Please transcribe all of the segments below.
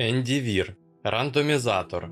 Енді Вір. Рандомізатор.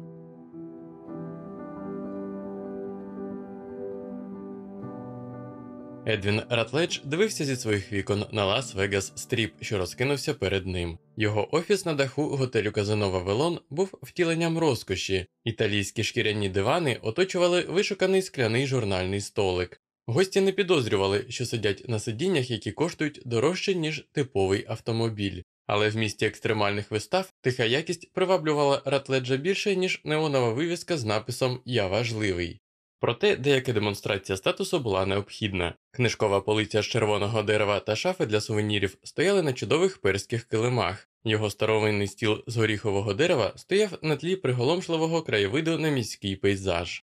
Едвін Ратледж дивився зі своїх вікон на Лас-Вегас Стріп, що розкинувся перед ним. Його офіс на даху готелю Казино Вавилон був втіленням розкоші. Італійські шкіряні дивани оточували вишуканий скляний журнальний столик. Гості не підозрювали, що сидять на сидіннях, які коштують дорожче, ніж типовий автомобіль. Але в місті екстремальних вистав тиха якість приваблювала Ратледжа більше, ніж неонова вивіска з написом Я важливий. Проте деяка демонстрація статусу була необхідна. Книжкова полиця з червоного дерева та шафи для сувенірів стояли на чудових перських килимах. Його старовинний стіл з горіхового дерева стояв на тлі приголомшливого краєвиду на міський пейзаж.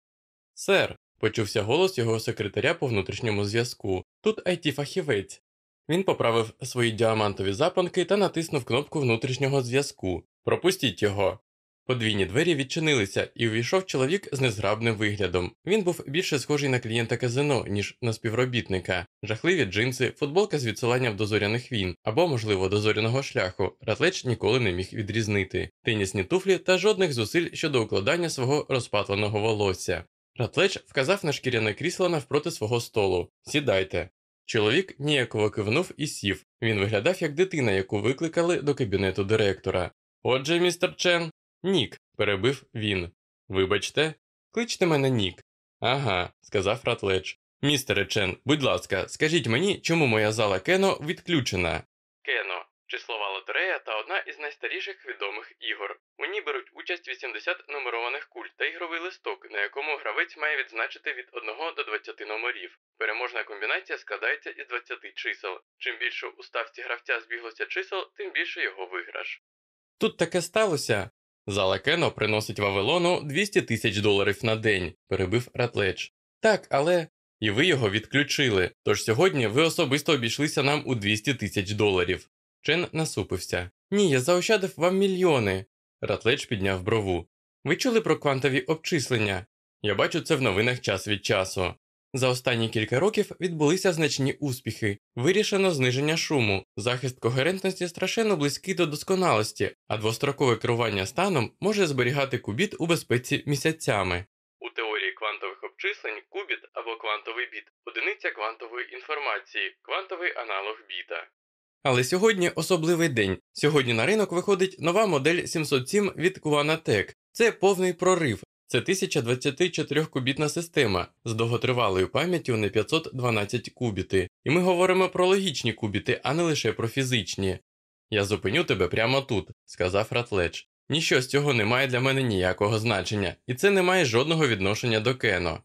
Сер, почувся голос його секретаря по внутрішньому зв'язку. Тут it фахівець. Він поправив свої діамантові запанки та натиснув кнопку внутрішнього зв'язку. Пропустіть його. Подвійні двері відчинилися, і увійшов чоловік з незграбним виглядом. Він був більше схожий на клієнта казино, ніж на співробітника, жахливі джинси, футболка з відсиланням до зоряних війн або, можливо, до зоряного шляху. Ратледж ніколи не міг відрізнити, тенісні туфлі та жодних зусиль щодо укладання свого розпатленого волосся. Ратледж вказав на шкіряне крісло навпроти свого столу. Сідайте. Чоловік ніяково кивнув і сів. Він виглядав як дитина, яку викликали до кабінету директора. Отже, містер Чен. Нік, перебив він. Вибачте, кличте мене Нік. Ага, сказав Ратледж. Містере Чен, будь ласка, скажіть мені, чому моя зала Кено відключена? Кено числова лотерея та одна із найстаріших відомих ігор. У ній беруть участь 80 нумерованих куль та ігровий листок, на якому гравець має відзначити від 1 до 20 номерів. Переможна комбінація складається із 20 чисел. Чим більше у ставці гравця збіглося чисел, тим більше його виграш. Тут таке сталося. Зала Кено приносить Вавилону 200 тисяч доларів на день, перебив Ратледж. Так, але. І ви його відключили. Тож сьогодні ви особисто обійшлися нам у 200 тисяч доларів. Чен насупився. Ні, я заощадив вам мільйони. Ратледж підняв брову. Ви чули про квантові обчислення? Я бачу це в новинах час від часу. За останні кілька років відбулися значні успіхи, вирішено зниження шуму, захист когерентності страшенно близький до досконалості, а двострокове керування станом може зберігати кубіт у безпеці місяцями. У теорії квантових обчислень кубіт або квантовий біт одиниця квантової інформації, квантовий аналог біта. Але сьогодні особливий день. Сьогодні на ринок виходить нова модель 707 від Quanatec. Це повний прорив. Це 1024-кубітна система з довготривалою пам'яттю на 512 кубітів, і ми говоримо про логічні кубіти, а не лише про фізичні. Я зупиню тебе прямо тут, сказав Ратледж. Ніщо з цього не має для мене ніякого значення, і це не має жодного відношення до Кено.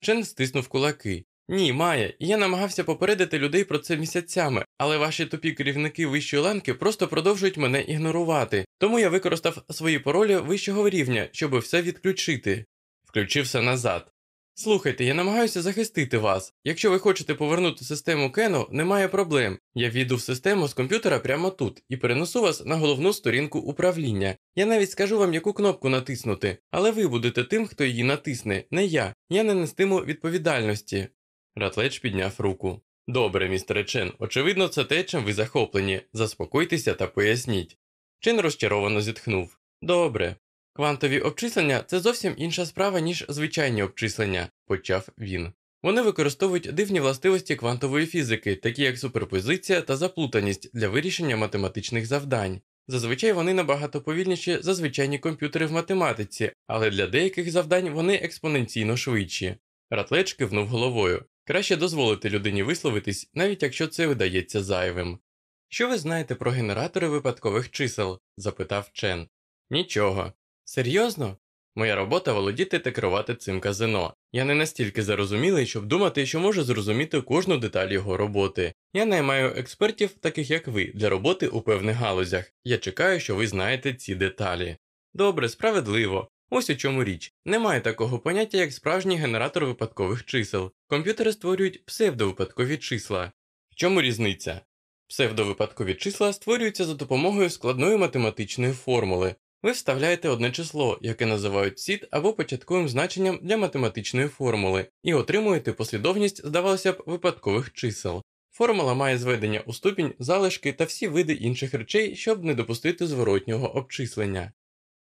Чен стиснув кулаки. Ні, має, я намагався попередити людей про це місяцями, але ваші тупі керівники вищої ланки просто продовжують мене ігнорувати, тому я використав свої паролі вищого рівня, щоб все відключити. Включи все назад. Слухайте, я намагаюся захистити вас. Якщо ви хочете повернути систему Кено, немає проблем. Я війду в систему з комп'ютера прямо тут і перенесу вас на головну сторінку управління. Я навіть скажу вам, яку кнопку натиснути, але ви будете тим, хто її натисне, не я. Я не нестиму відповідальності. Ратледж підняв руку. Добре, містере Чен, очевидно, це те, чим ви захоплені. Заспокойтеся та поясніть. Чен розчаровано зітхнув. Добре. Квантові обчислення це зовсім інша справа, ніж звичайні обчислення, почав він. Вони використовують дивні властивості квантової фізики, такі як суперпозиція та заплутаність для вирішення математичних завдань. Зазвичай вони набагато повільніші за звичайні комп'ютери в математиці, але для деяких завдань вони експоненційно швидші. Ратледж кивнув головою. Краще дозволити людині висловитись, навіть якщо це видається зайвим. Що ви знаєте про генератори випадкових чисел? запитав Чен. Нічого. Серйозно? Моя робота володіти та керувати цим казино. Я не настільки зарозумілий, щоб думати, що можу зрозуміти кожну деталь його роботи. Я наймаю експертів, таких як ви, для роботи у певних галузях. Я чекаю, що ви знаєте ці деталі. Добре, справедливо. Ось у чому річ. Немає такого поняття, як справжній генератор випадкових чисел. Комп'ютери створюють псевдовипадкові числа. В чому різниця? Псевдовипадкові числа створюються за допомогою складної математичної формули. Ви вставляєте одне число, яке називають сід або початковим значенням для математичної формули, і отримуєте послідовність, здавалося б, випадкових чисел. Формула має зведення у ступінь, залишки та всі види інших речей, щоб не допустити зворотнього обчислення.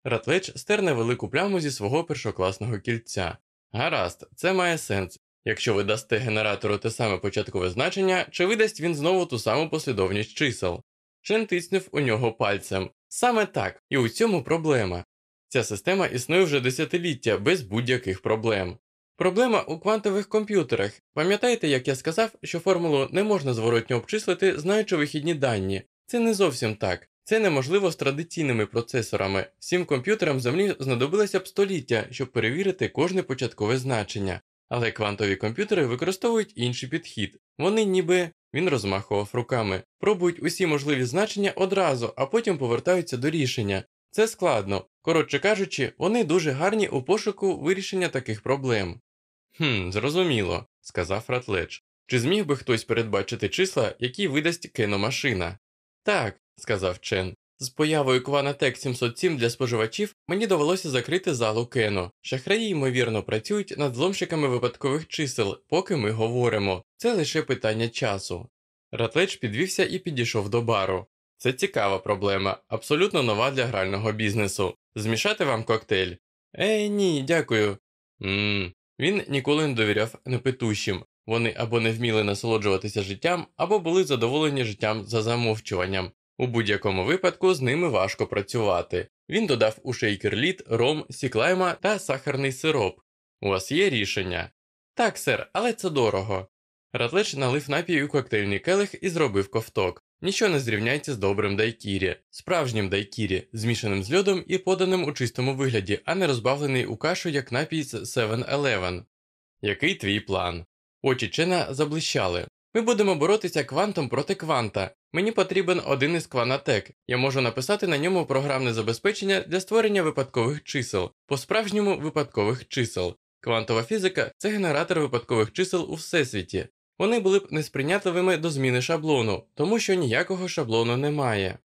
Ратледж стер не велику пляму зі свого першокласного кільця. Гаразд, це має сенс. Якщо ви дасте генератору те саме початкове значення, чи видасть він знову ту саму послідовність чисел? Чен тиснув у нього пальцем. Саме так, і у цьому проблема. Ця система існує вже десятиліття без будь-яких проблем. Проблема у квантових комп'ютерах. Пам'ятаєте, як я сказав, що формулу не можна зворотньо обчислити, знаючи вихідні дані? Це не зовсім так. Це неможливо з традиційними процесорами. Всім комп'ютерам Землі знадобилося б століття, щоб перевірити кожне початкове значення. Але квантові комп'ютери використовують інший підхід. Вони ніби він розмахував руками, пробують усі можливі значення одразу, а потім повертаються до рішення. Це складно. Коротше кажучи, вони дуже гарні у пошуку вирішення таких проблем. Хм, зрозуміло, сказав Ратледж. Чи зміг би хтось передбачити числа, які видасть кеномашина? Так, сказав Чен. З появою Quanatec 707 для споживачів мені довелося закрити залу Кено. Шахраї, ймовірно, працюють над зломщиками випадкових чисел, поки ми говоримо. Це лише питання часу. Ратледж підвівся і підійшов до бару. Це цікава проблема, абсолютно нова для грального бізнесу. Змішати вам коктейль? Ей, ні, дякую. Ммм, він ніколи не довіряв непитущим. Вони або не вміли насолоджуватися життям, або були задоволені життям за замовчуванням. У будь-якому випадку з ними важко працювати. Він додав у шейкер лід, ром, сік лайма та сахарний сироп. У вас є рішення? Так, сер, але це дорого. Ратледж налив напій у коктейльний келих і зробив ковток. Нічого не зрівняється з добрим дайкірі, справжнім дайкірі, змішаним з льодом і поданим у чистому вигляді, а не розбавлений у кашу як напій з 7-Eleven. Який твій план? Очі Чена заблищали. Ми будемо боротися квантом проти кванта. Мені потрібен один із кванатек. Я можу написати на ньому програмне забезпечення для створення випадкових чисел, по-справжньому випадкових чисел. Квантова фізика це генератор випадкових чисел у всесвіті. Вони були б несприйнятливими до зміни шаблону, тому що ніякого шаблону немає.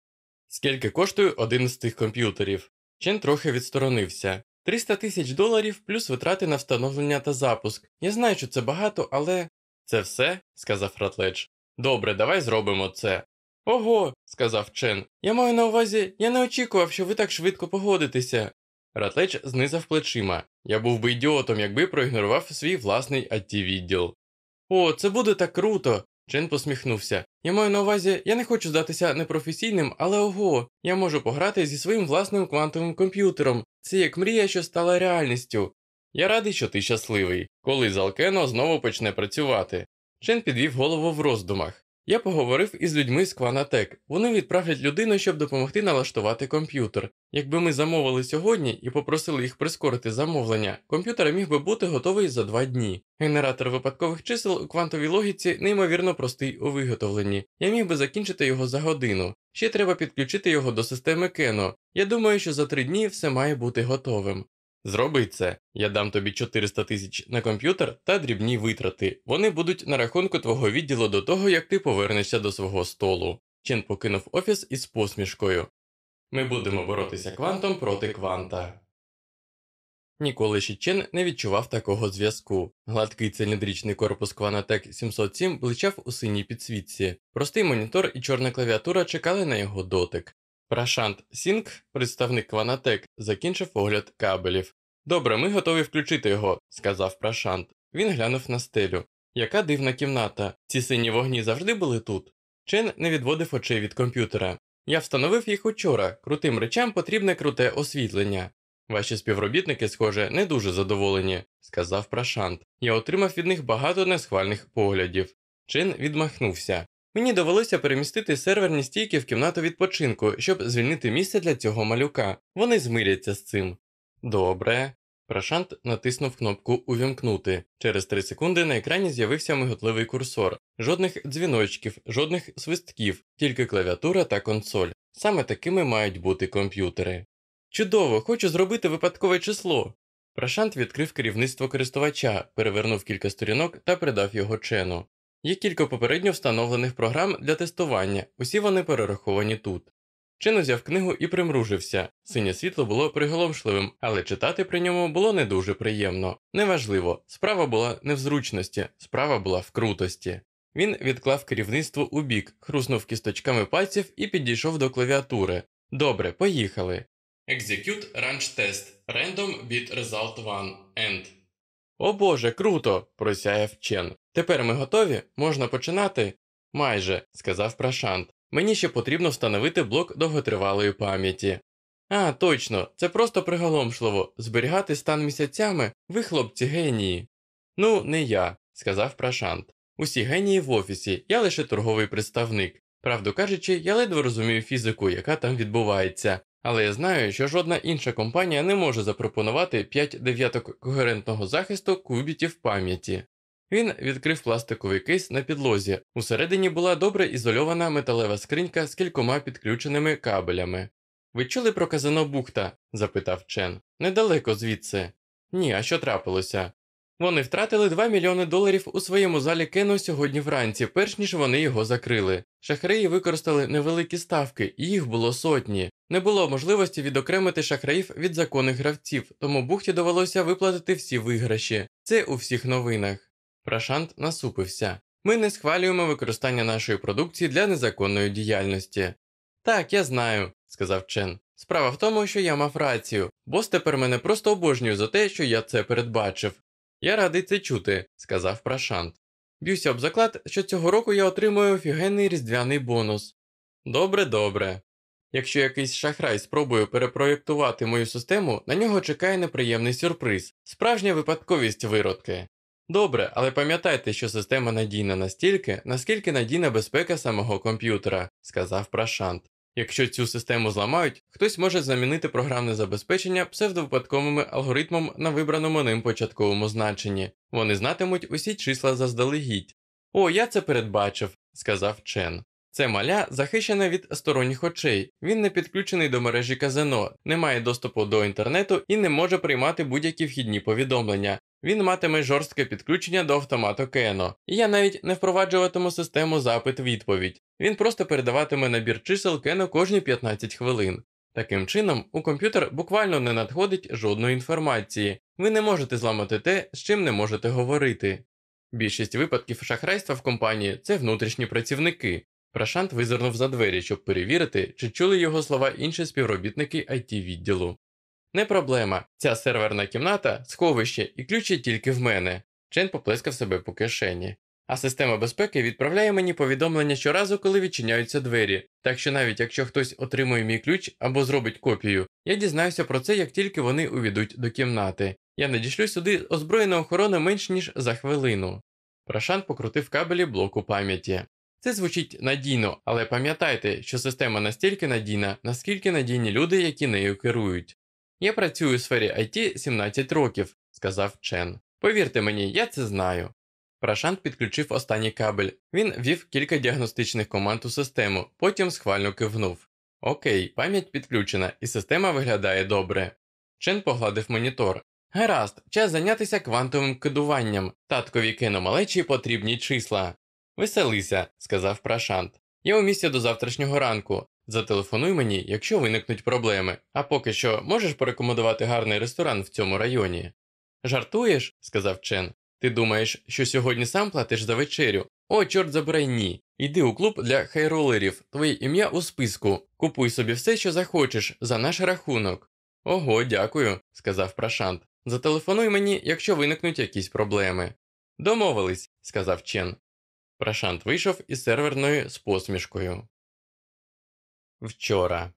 Скільки коштує один з тих комп'ютерів? Чен трохи відсторонився. 300 тисяч доларів плюс витрати на встановлення та запуск. Я знаю, що це багато, але. Це все? сказав Ратледж. Добре, давай зробимо це. Ого, сказав Чен. Я маю на увазі, я не очікував, що ви так швидко погодитеся. Ратледж знизав плечима. Я був би ідіотом, якби проігнорував свій власний IT відділ. О, це буде так круто. Чен посміхнувся. Я маю на увазі, я не хочу здатися непрофесійним, але ого, я можу пограти зі своїм власним квантовим комп'ютером. Це як мрія, що стала реальністю. Я радий, що ти щасливий, коли Залкено знову почне працювати. Чен підвів голову в роздумах. Я поговорив із людьми з Кванатек. Вони відправлять людину, щоб допомогти налаштувати комп'ютер. Якби ми замовили сьогодні і попросили їх прискорити замовлення, комп'ютер міг би бути готовий за два дні. Генератор випадкових чисел у квантовій логіці неймовірно простий у виготовленні. Я міг би закінчити його за годину. Ще треба підключити його до системи Кено. Я думаю, що за три дні все має бути готовим. Зроби це, я дам тобі 400 тисяч на комп'ютер та дрібні витрати. Вони будуть на рахунку твого відділу до того, як ти повернешся до свого столу. Чен покинув офіс із посмішкою. Ми будемо боротися квантом проти кванта. Ніколи ще Чен не відчував такого зв'язку. Гладкий циліндричний корпус Quanatec 707 бличав у синій підсвітці. Простий монітор і чорна клавіатура чекали на його дотик. Прашант Сінг, представник Кванатек, закінчив огляд кабелів. Добре, ми готові включити його, сказав Прашант. Він глянув на стелю. Яка дивна кімната. Ці сині вогні завжди були тут. Чен не відводив очей від комп'ютера. Я встановив їх учора. Крутим речам потрібне круте освітлення. Ваші співробітники, схоже, не дуже задоволені, сказав Прашант. Я отримав від них багато несхвальних поглядів. Чен відмахнувся. Мені довелося перемістити серверні стійки в кімнату відпочинку, щоб звільнити місце для цього малюка. Вони змиряться з цим. Добре. Прашант натиснув кнопку Увімкнути. Через три секунди на екрані з'явився миготливий курсор. Жодних дзвіночків, жодних свистків, тільки клавіатура та консоль. Саме такими мають бути комп'ютери. Чудово, хочу зробити випадкове число. Прашант відкрив керівництво користувача, перевернув кілька сторінок та передав його чену. Є кілька попередньо встановлених програм для тестування, усі вони перераховані тут. Чин узяв книгу і примружився. Синє світло було приголомшливим, але читати при ньому було не дуже приємно. Неважливо, справа була не в зручності, справа була в крутості. Він відклав керівництво у бік, хруснув кісточками пальців і підійшов до клавіатури. Добре, поїхали. Execute Range Test. Random Bit Result 1. End. О боже, круто! просяяв Чен. Тепер ми готові? Можна починати? Майже, сказав Прашант. Мені ще потрібно встановити блок довготривалої пам'яті. А, точно, це просто приголомшливо зберігати стан місяцями, ви хлопці генії. Ну, не я, сказав Прашант. Усі генії в офісі, я лише торговий представник. Правду кажучи, я ледве розумію фізику, яка там відбувається, але я знаю, що жодна інша компанія не може запропонувати 5 дев'яток когерентного захисту кубітів пам'яті. Він відкрив пластиковий кейс на підлозі. Усередині була добре ізольована металева скринька з кількома підключеними кабелями. Ви чули про казино Бухта? запитав Чен. Недалеко звідси. Ні, а що трапилося? Вони втратили 2 мільйони доларів у своєму залі Кену сьогодні вранці, перш ніж вони його закрили. Шахраї використали невеликі ставки, і їх було сотні. Не було можливості відокремити шахраїв від законних гравців, тому бухті довелося виплатити всі виграші. Це у всіх новинах. Прашант насупився. Ми не схвалюємо використання нашої продукції для незаконної діяльності. Так, я знаю, сказав Чен. Справа в тому, що я мав рацію, бос тепер мене просто обожнює за те, що я це передбачив. Я радий це чути, сказав Прашант. Б'юся об заклад, що цього року я отримую офігенний різдвяний бонус. Добре, добре. Якщо якийсь шахрай спробує перепроєктувати мою систему, на нього чекає неприємний сюрприз, справжня випадковість виродки. Добре, але пам'ятайте, що система надійна настільки, наскільки надійна безпека самого комп'ютера, сказав Прашант. Якщо цю систему зламають, хтось може замінити програмне забезпечення псевдовипадковими алгоритмом на вибраному ним початковому значенні. Вони знатимуть усі числа заздалегідь. О, я це передбачив, сказав Чен. Це маля захищене від сторонніх очей, він не підключений до мережі казино, не має доступу до інтернету і не може приймати будь-які вхідні повідомлення. Він матиме жорстке підключення до автомату Кено, і я навіть не впроваджуватиму систему запит-відповідь. Він просто передаватиме набір чисел Кено кожні 15 хвилин. Таким чином, у комп'ютер буквально не надходить жодної інформації, ви не можете зламати те, з чим не можете говорити. Більшість випадків шахрайства в компанії це внутрішні працівники. Прашант визирнув за двері, щоб перевірити, чи чули його слова інші співробітники it відділу. Не проблема, ця серверна кімната, сховище і ключі тільки в мене. Чен поплескав себе по кишені. А система безпеки відправляє мені повідомлення щоразу, коли відчиняються двері, так що навіть якщо хтось отримує мій ключ або зробить копію, я дізнаюся про це, як тільки вони увійдуть до кімнати. Я надішлю сюди озброєну охорону менш ніж за хвилину. Прашан покрутив кабелі блоку пам'яті. Це звучить надійно, але пам'ятайте, що система настільки надійна, наскільки надійні люди, які нею керують. Я працюю у сфері IT 17 років, сказав Чен. Повірте мені, я це знаю. Прашант підключив останній кабель. Він ввів кілька діагностичних команд у систему, потім схвально кивнув. Окей, пам'ять підключена, і система виглядає добре. Чен погладив монітор. Гаразд, час зайнятися квантовим кодуванням. Таткові кіномалечі потрібні числа. Веселися, сказав Прашант. Я у місті до завтрашнього ранку. Зателефонуй мені, якщо виникнуть проблеми, а поки що можеш порекомендувати гарний ресторан в цьому районі. Жартуєш, сказав Чен. Ти думаєш, що сьогодні сам платиш за вечерю? О, чорт забирай ні. Йди у клуб для хайролерів, твоє ім'я у списку. Купуй собі все, що захочеш, за наш рахунок. Ого, дякую, сказав Прашант. Зателефонуй мені, якщо виникнуть якісь проблеми. Домовились, сказав Чен. Прашант вийшов із серверної з посмішкою. Вчора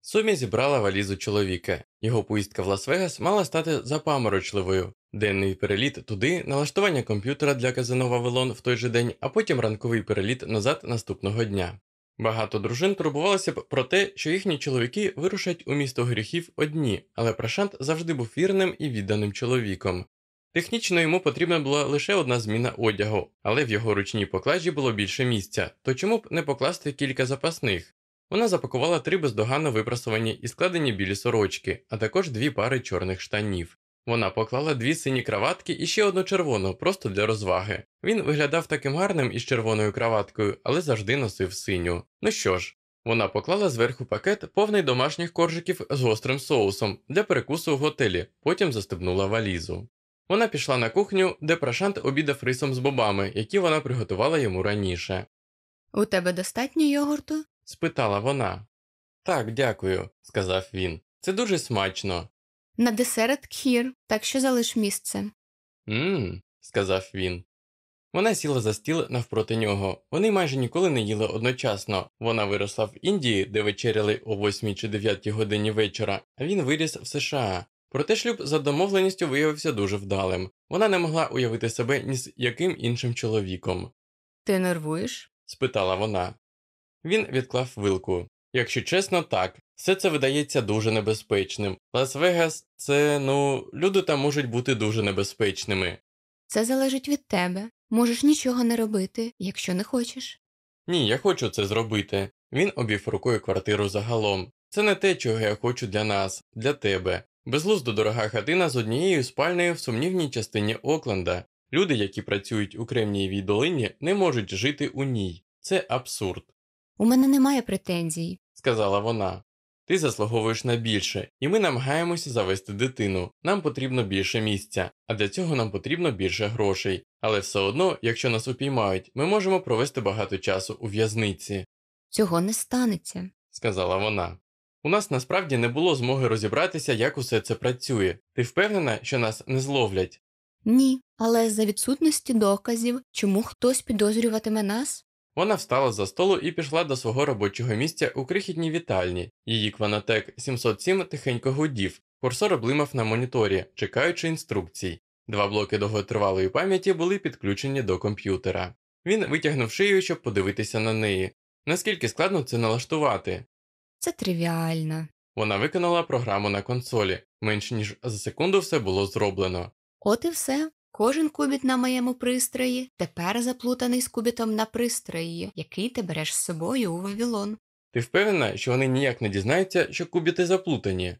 Сумі зібрала валізу чоловіка. Його поїздка в Лас-Вегас мала стати запаморочливою. Денний переліт туди, налаштування комп'ютера для казино Вавилон в той же день, а потім ранковий переліт назад наступного дня. Багато дружин турбувалося б про те, що їхні чоловіки вирушать у місто гріхів одні, але Прашант завжди був вірним і відданим чоловіком. Технічно йому потрібна була лише одна зміна одягу, але в його ручній поклажі було більше місця, то чому б не покласти кілька запасних? Вона запакувала три бездоганно випрасувані і складені білі сорочки, а також дві пари чорних штанів. Вона поклала дві сині краватки і ще одну червону, просто для розваги. Він виглядав таким гарним із червоною краваткою, але завжди носив синю. Ну що ж, вона поклала зверху пакет повний домашніх коржиків з гострим соусом для перекусу в готелі, потім застебнула валізу. Вона пішла на кухню, де Прашант обідав рисом з бобами, які вона приготувала йому раніше. У тебе достатньо йогурту? Спитала вона. Так, дякую, сказав він. Це дуже смачно. На десерт кхір, так що залиш місце. Мм, сказав він. Вона сіла за стіл навпроти нього. Вони майже ніколи не їли одночасно. Вона виросла в Індії, де вечеряли о 8 чи 9 годині вечора, а він виріс в США. Проте шлюб за домовленістю виявився дуже вдалим. Вона не могла уявити себе ні з яким іншим чоловіком. Ти нервуєш? спитала вона. Він відклав вилку. Якщо чесно, так, все це видається дуже небезпечним. Лас-Вегас це, ну, люди там можуть бути дуже небезпечними. Це залежить від тебе. Можеш нічого не робити, якщо не хочеш. Ні, я хочу це зробити. Він обвів рукою квартиру загалом. Це не те, чого я хочу для нас, для тебе. Безглуздо дорога хатина з однією спальнею в сумнівній частині Окленда. Люди, які працюють у Кремнієвій долині, не можуть жити у ній. Це абсурд, У мене немає претензій. сказала вона. Ти заслуговуєш на більше, і ми намагаємося завести дитину. Нам потрібно більше місця, а для цього нам потрібно більше грошей. Але все одно, якщо нас упіймають, ми можемо провести багато часу у в'язниці, Цього не станеться. сказала вона. У нас насправді не було змоги розібратися, як усе це працює. Ти впевнена, що нас не зловлять? Ні, але за відсутності доказів, чому хтось підозрюватиме нас? Вона встала за столу і пішла до свого робочого місця у крихітній вітальні. Її кванотек 707 тихенько гудів, курсор блимав на моніторі, чекаючи інструкцій. Два блоки довготривалої пам'яті були підключені до комп'ютера. Він витягнув шию, щоб подивитися на неї. Наскільки складно це налаштувати? Це тривіально. Вона виконала програму на консолі. Менш ніж за секунду все було зроблено. От і все. Кожен кубіт на моєму пристрої тепер заплутаний з кубітом на пристрої, який ти береш з собою у Вавілон. Ти впевнена, що вони ніяк не дізнаються, що кубіти заплутані?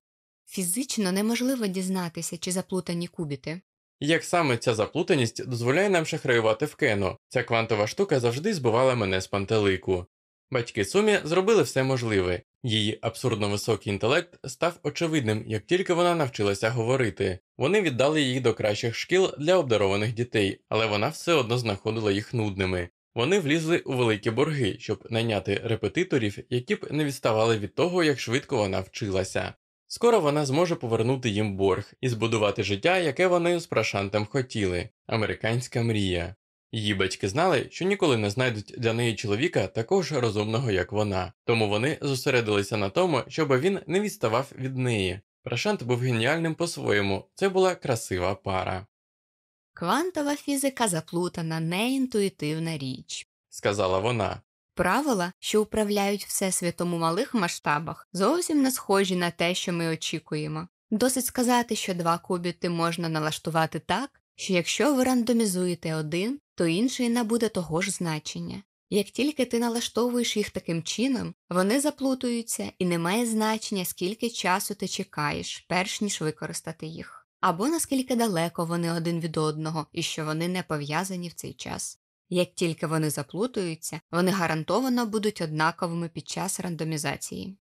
Фізично неможливо дізнатися, чи заплутані кубіти. Як саме ця заплутаність дозволяє нам шахраювати в кено, ця квантова штука завжди збивала мене з пантелику. Батьки Сумі зробили все можливе, її абсурдно високий інтелект став очевидним, як тільки вона навчилася говорити. Вони віддали її до кращих шкіл для обдарованих дітей, але вона все одно знаходила їх нудними. Вони влізли у великі борги, щоб найняти репетиторів, які б не відставали від того, як швидко вона вчилася. Скоро вона зможе повернути їм борг і збудувати життя, яке вони з Прашантом хотіли американська мрія. Її батьки знали, що ніколи не знайдуть для неї чоловіка такого ж розумного, як вона, тому вони зосередилися на тому, щоб він не відставав від неї. Прашант був геніальним по-своєму, це була красива пара, Квантова фізика заплутана, неінтуїтивна річ. сказала вона. Правила, що управляють всесвітом у малих масштабах, зовсім не схожі на те, що ми очікуємо. Досить сказати, що два кубіти можна налаштувати так, що якщо ви рандомізуєте один, то інший набуде того ж значення. Як тільки ти налаштовуєш їх таким чином, вони заплутуються і не має значення, скільки часу ти чекаєш, перш ніж використати їх, або наскільки далеко вони один від одного і що вони не пов'язані в цей час. Як тільки вони заплутуються, вони гарантовано будуть однаковими під час рандомізації.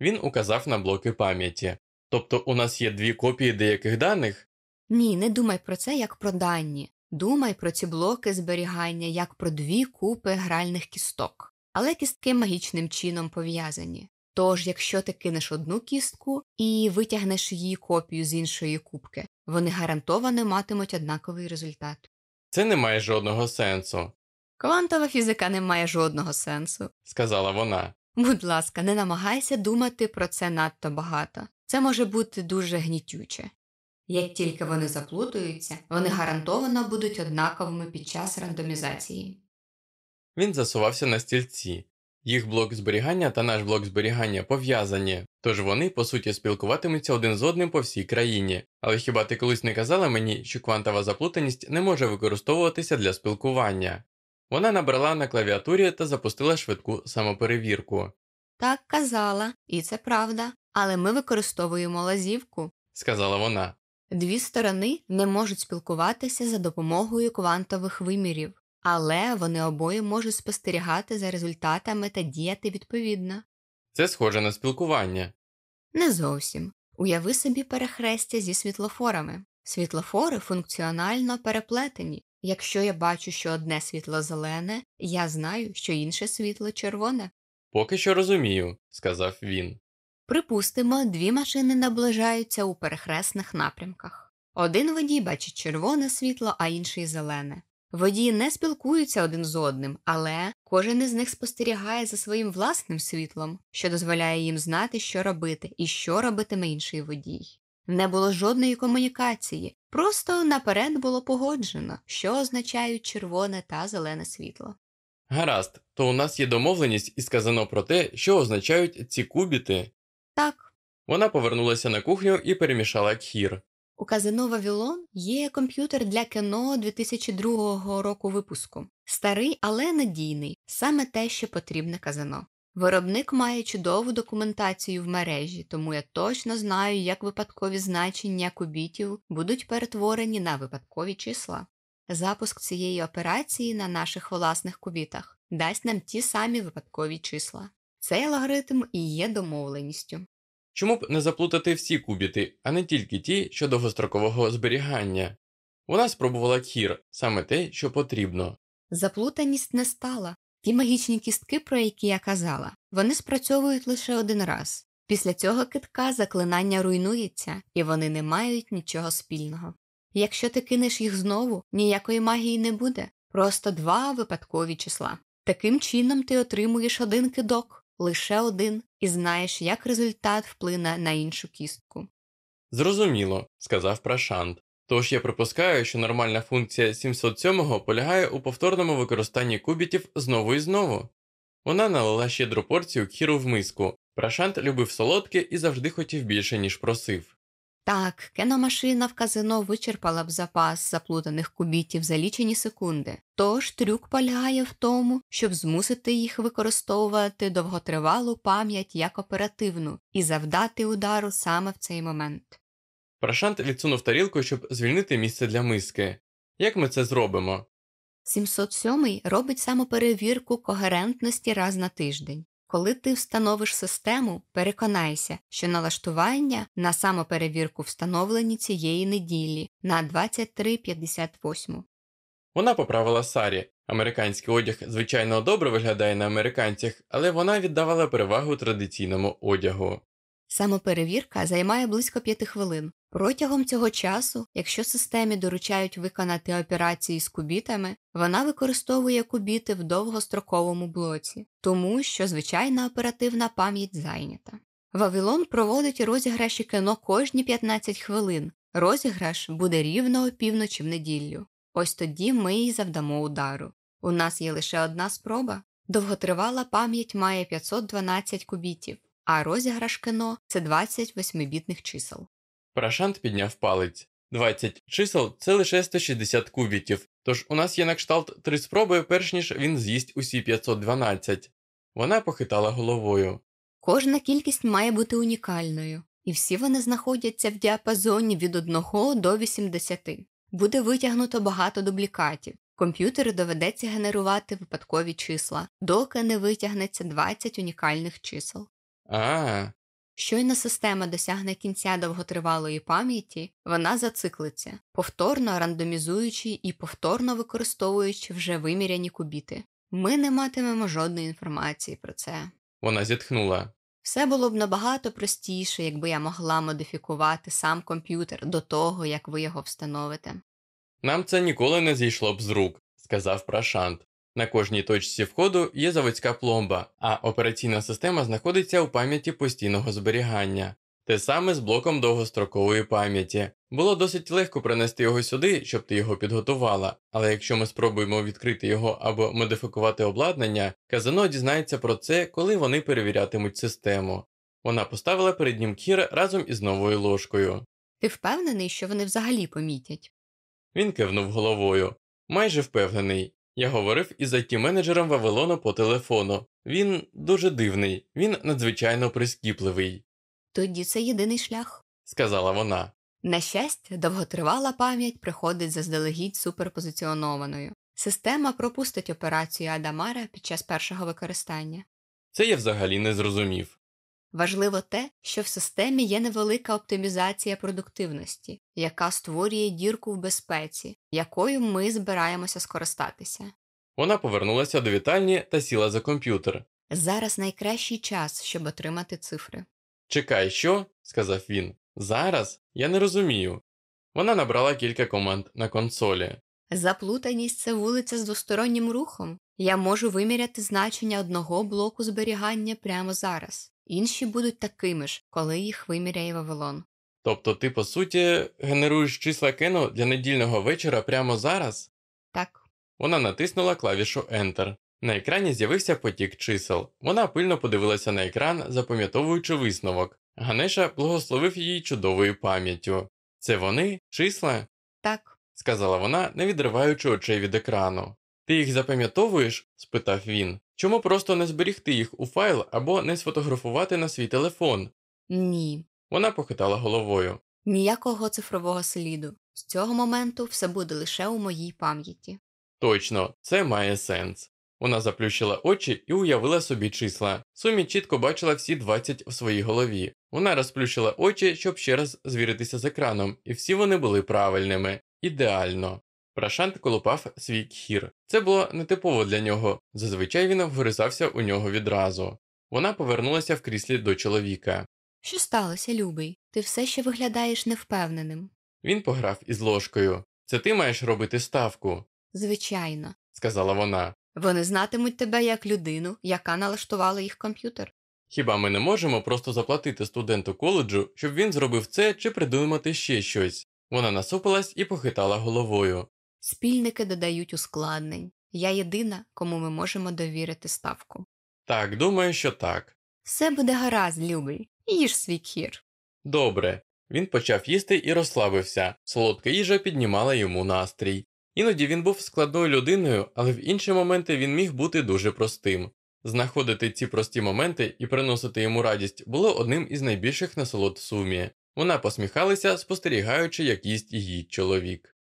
Він указав на блоки пам'яті. Тобто у нас є дві копії деяких даних? Ні, не думай про це як про дані. Думай про ці блоки зберігання як про дві купи гральних кісток, але кістки магічним чином пов'язані. Тож, якщо ти кинеш одну кістку і витягнеш її копію з іншої кубки, вони гарантовано матимуть однаковий результат. Це не має жодного сенсу, Квантова фізика не має жодного сенсу. сказала вона. Будь ласка, не намагайся думати про це надто багато. Це може бути дуже гнітюче. Як тільки вони заплутуються, вони гарантовано будуть однаковими під час рандомізації. Він засувався на стільці. Їх блок зберігання та наш блок зберігання пов'язані, тож вони, по суті, спілкуватимуться один з одним по всій країні. Але хіба ти колись не казала мені, що квантова заплутаність не може використовуватися для спілкування? Вона набрала на клавіатурі та запустила швидку самоперевірку, Так казала, і це правда, але ми використовуємо лазівку. сказала вона. Дві сторони не можуть спілкуватися за допомогою квантових вимірів, але вони обоє можуть спостерігати за результатами та діяти відповідно. Це схоже на спілкування. Не зовсім. Уяви собі перехрестя зі світлофорами. Світлофори функціонально переплетені. Якщо я бачу, що одне світло зелене, я знаю, що інше світло червоне. Поки що розумію, сказав він. Припустимо, дві машини наближаються у перехресних напрямках. Один водій бачить червоне світло, а інший зелене. Водії не спілкуються один з одним, але кожен із них спостерігає за своїм власним світлом, що дозволяє їм знати, що робити і що робитиме інший водій. Не було жодної комунікації, просто наперед було погоджено, що означають червоне та зелене світло. Гаразд, то у нас є домовленість і сказано про те, що означають ці кубіти. Так, Вона повернулася на кухню і перемішала кхір. у казино Вавілон є комп'ютер для кіно 2002 року випуску. Старий, але надійний, саме те, що потрібне казино. Виробник має чудову документацію в мережі, тому я точно знаю, як випадкові значення кубітів будуть перетворені на випадкові числа. Запуск цієї операції на наших власних кубітах дасть нам ті самі випадкові числа. Цей алгоритм і є домовленістю. Чому б не заплутати всі кубіти, а не тільки ті, що довгострокового зберігання? Вона спробувала кхір, саме те, що потрібно. Заплутаність не стала. Ті магічні кістки, про які я казала, вони спрацьовують лише один раз. Після цього китка заклинання руйнується, і вони не мають нічого спільного. Якщо ти кинеш їх знову, ніякої магії не буде, просто два випадкові числа. Таким чином ти отримуєш один кидок, лише один, і знаєш, як результат вплине на іншу кістку. Зрозуміло, сказав Прашант. Тож я припускаю, що нормальна функція 707 полягає у повторному використанні кубітів знову і знову. Вона налила щедру порцію кіру в миску. Прашант любив солодке і завжди хотів більше, ніж просив. Так, кеномашина в казино вичерпала б запас заплутаних кубітів за лічені секунди. Тож трюк полягає в тому, щоб змусити їх використовувати довготривалу пам'ять як оперативну і завдати удару саме в цей момент. Прашант відсунув тарілку, щоб звільнити місце для миски. Як ми це зробимо? 707 робить самоперевірку когерентності раз на тиждень. Коли ти встановиш систему, переконайся, що налаштування на самоперевірку встановлені цієї неділі на 23.58. Вона поправила Сарі. Американський одяг, звичайно, добре виглядає на американцях, але вона віддавала перевагу традиційному одягу. Самоперевірка займає близько п'яти хвилин. Протягом цього часу, якщо системі доручають виконати операції з кубітами, вона використовує кубіти в довгостроковому блоці, тому що звичайна оперативна пам'ять зайнята. Вавилон проводить розіграші кіно кожні 15 хвилин. Розіграш буде рівно опівночі в неділю. Ось тоді ми й завдамо удару. У нас є лише одна спроба. Довготривала пам'ять має 512 кубітів, а розіграш кіно це 28-бітних чисел. Прашант підняв палець. 20 чисел це лише 160 кубітів, тож у нас є на кшталт три спроби, перш ніж він з'їсть усі 512. Вона похитала головою. Кожна кількість має бути унікальною, і всі вони знаходяться в діапазоні від 1 до 80. Буде витягнуто багато дублікатів. Комп'ютеру доведеться генерувати випадкові числа, доки не витягнеться 20 унікальних чисел. А, Щойно система досягне кінця довготривалої пам'яті, вона зациклиться, повторно рандомізуючи і повторно використовуючи вже виміряні кубіти. Ми не матимемо жодної інформації про це. вона зітхнула. Все було б набагато простіше, якби я могла модифікувати сам комп'ютер до того, як ви його встановите. Нам це ніколи не зійшло б з рук, сказав Прашант. На кожній точці входу є заводська пломба, а операційна система знаходиться у пам'яті постійного зберігання. Те саме з блоком довгострокової пам'яті. Було досить легко принести його сюди, щоб ти його підготувала, але якщо ми спробуємо відкрити його або модифікувати обладнання, казино дізнається про це, коли вони перевірятимуть систему. Вона поставила перед ним кір разом із новою ложкою. Ти впевнений, що вони взагалі помітять? Він кивнув головою. Майже впевнений. Я говорив із it менеджером Вавилону по телефону. Він дуже дивний, він надзвичайно прискіпливий, Тоді це єдиний шлях. сказала вона. На щастя, довготривала пам'ять приходить заздалегідь суперпозиціонованою. Система пропустить операцію Адамара під час першого використання. Це я взагалі не зрозумів. Важливо те, що в системі є невелика оптимізація продуктивності, яка створює дірку в безпеці, якою ми збираємося скористатися. Вона повернулася до вітальні та сіла за комп'ютер. Зараз найкращий час, щоб отримати цифри. Чекай, що? сказав він. Зараз? Я не розумію. Вона набрала кілька команд на консолі. Заплутаність це вулиця з двостороннім рухом. Я можу виміряти значення одного блоку зберігання прямо зараз. Інші будуть такими ж, коли їх виміряє Вавилон. Тобто ти, по суті, генеруєш числа Кену для недільного вечора прямо зараз? Так, Вона натиснула клавішу Enter. На екрані з'явився потік чисел. Вона пильно подивилася на екран, запам'ятовуючи висновок. Ганеша благословив її чудовою пам'яттю. Це вони? Числа? так, сказала вона, не відриваючи очей від екрану. Ти їх запам'ятовуєш? спитав він. Чому просто не зберігти їх у файл або не сфотографувати на свій телефон? ні. Вона похитала головою. Ніякого цифрового сліду. З цього моменту все буде лише у моїй пам'яті. Точно, це має сенс. Вона заплющила очі і уявила собі числа. Сумі чітко бачила всі 20 в своїй голові. Вона розплющила очі, щоб ще раз звіритися з екраном, і всі вони були правильними. Ідеально. Прашант колупав свій кхір. Це було нетипово для нього, зазвичай він вгризався у нього відразу. Вона повернулася в кріслі до чоловіка. Що сталося, любий? Ти все ще виглядаєш невпевненим. Він пограв із ложкою. Це ти маєш робити ставку, Звичайно. сказала вона. Вони знатимуть тебе як людину, яка налаштувала їх комп'ютер. Хіба ми не можемо просто заплатити студенту коледжу, щоб він зробив це чи придумати ще щось? Вона насупилась і похитала головою. Спільники додають ускладнень. Я єдина, кому ми можемо довірити ставку. Так, думаю, що так. Все буде гаразд, любий. Їж свій кір. Добре. Він почав їсти і розслабився. Солодка їжа піднімала йому настрій. Іноді він був складною людиною, але в інші моменти він міг бути дуже простим. Знаходити ці прості моменти і приносити йому радість було одним із найбільших насолод сумі. Вона посміхалася, спостерігаючи, як їсть її чоловік.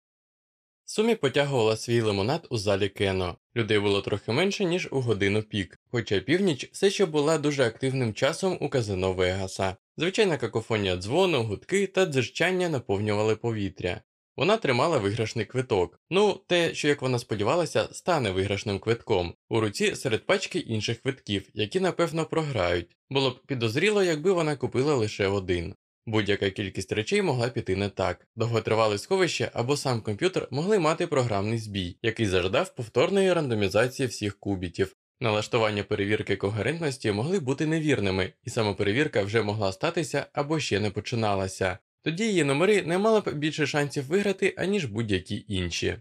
Сумі потягувала свій лимонад у залі кено. Людей було трохи менше, ніж у годину пік, хоча північ все ще була дуже активним часом у казино Вегаса. Звичайна какофонія дзвону, гудки та дзижчання наповнювали повітря. Вона тримала виграшний квиток. Ну, те, що, як вона сподівалася, стане виграшним квитком у руці серед пачки інших квитків, які напевно програють. Було б підозріло, якби вона купила лише один. Будь-яка кількість речей могла піти не так. Довготривале сховище або сам комп'ютер могли мати програмний збій, який заждав повторної рандомізації всіх кубітів. Налаштування перевірки когерентності могли бути невірними, і самоперевірка вже могла статися або ще не починалася. Тоді її номери не мали б більше шансів виграти, аніж будь-які інші.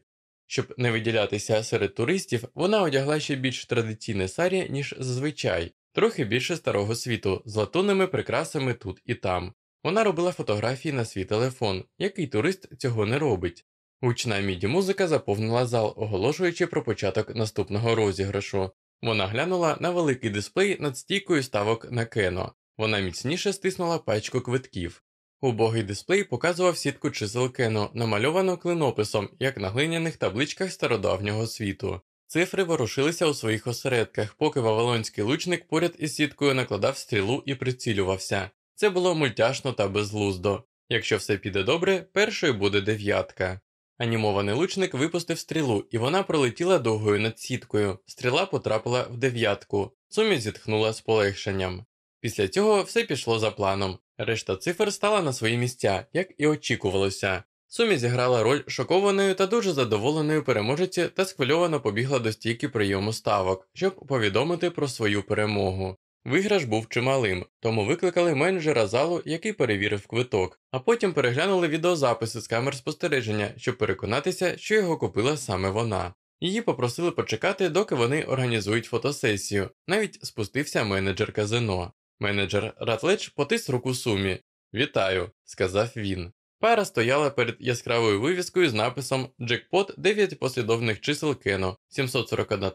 Щоб не виділятися серед туристів, вона одягла ще більш традиційне сарі, ніж зазвичай, трохи більше старого світу, з латунними прикрасами тут і там. Вона робила фотографії на свій телефон, який турист цього не робить. Гучна міді музика заповнила зал, оголошуючи про початок наступного розіграшу. Вона глянула на великий дисплей над стійкою ставок на кено. Вона міцніше стиснула пачку квитків. Убогий дисплей показував сітку чисел кено, намальовану клинописом, як на глиняних табличках стародавнього світу. Цифри ворушилися у своїх осередках, поки вавилонський лучник поряд із сіткою накладав стрілу і прицілювався. Це було мультяшно та безглуздо. Якщо все піде добре, першою буде дев'ятка. Анімований лучник випустив стрілу, і вона пролетіла довгою над сіткою. Стріла потрапила в дев'ятку. Сумі зітхнула з полегшенням. Після цього все пішло за планом. Решта цифр стала на свої місця, як і очікувалося. Сумі зіграла роль шокованої та дуже задоволеної переможиці та схвильовано побігла до стійки прийому ставок, щоб повідомити про свою перемогу. Виграш був чималим, тому викликали менеджера залу, який перевірив квиток, а потім переглянули відеозаписи з камер спостереження, щоб переконатися, що його купила саме вона. Її попросили почекати, доки вони організують фотосесію. Навіть спустився менеджер казино. Менеджер Ратледж потис руку Сумі. Вітаю, сказав він. Пара стояла перед яскравою вивіскою з написом Джекпот 9 послідовних чисел Кено 741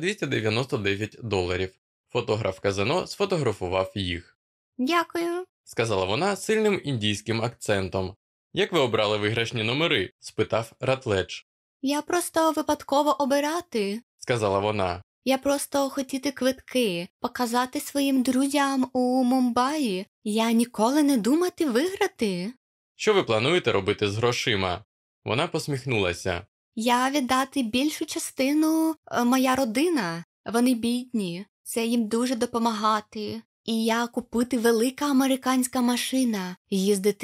299 доларів. Фотограф казино сфотографував їх, Дякую. сказала вона сильним індійським акцентом. Як ви обрали виграшні номери? спитав Ратледж. Я просто випадково обирати. Сказала вона. Я просто хотіти квитки, показати своїм друзям у Мумбаї. Я ніколи не думати виграти. Що ви плануєте робити з грошима? Вона посміхнулася. Я віддати більшу частину е, моя родина. Вони бідні. Це їм дуже допомагати. І я купити велика американська машина, їздити